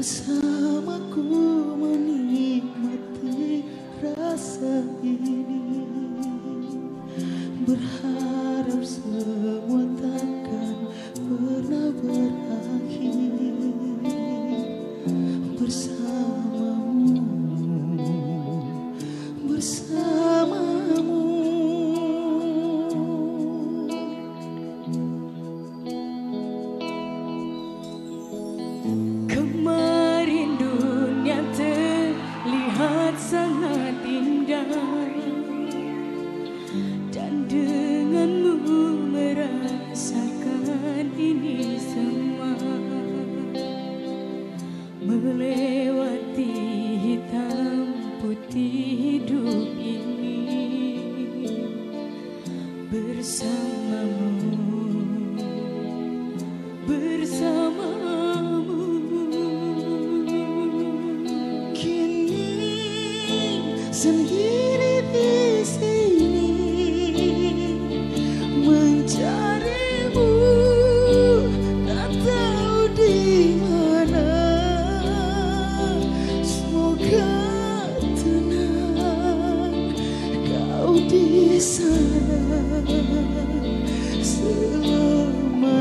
bersamaku. lewati hitam putih hidup ini. Bersamamu bersamamu. Kini sendiri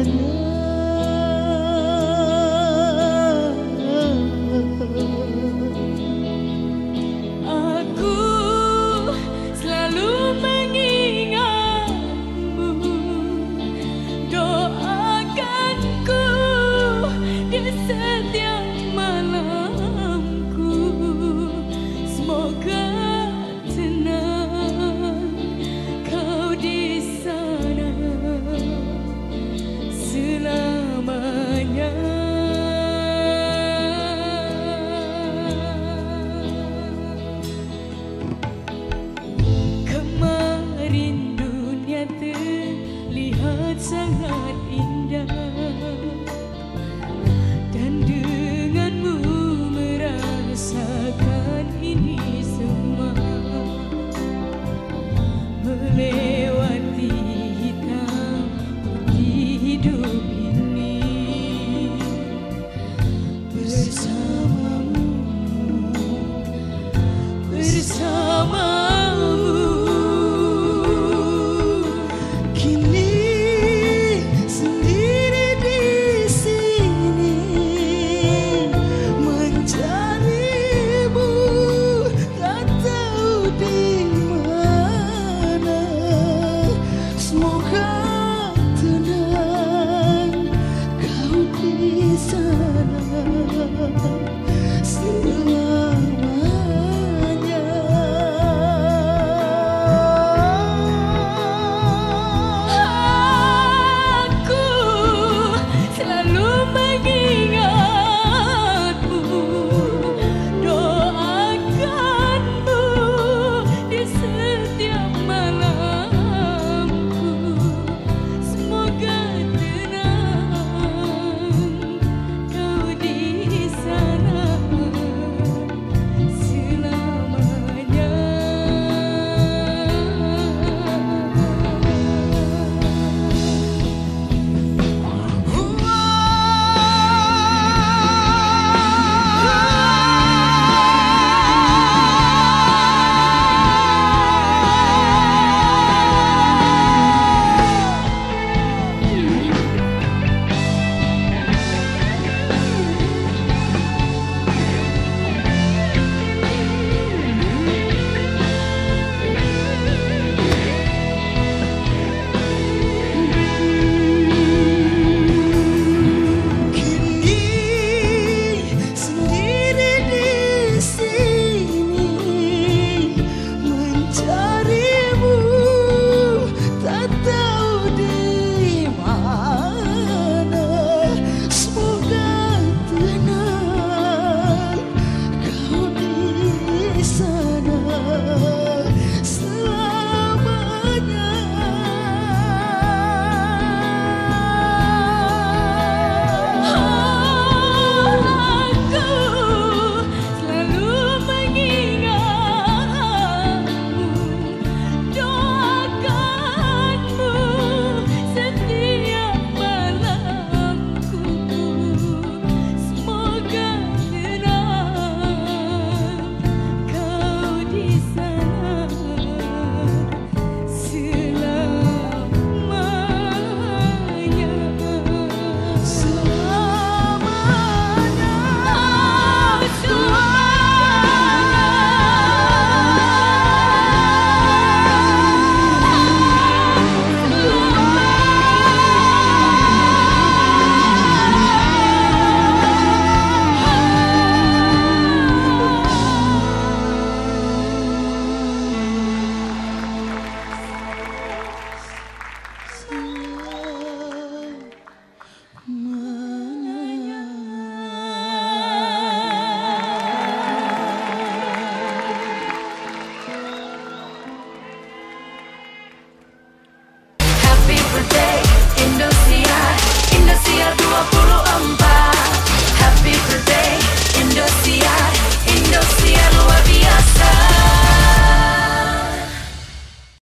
me.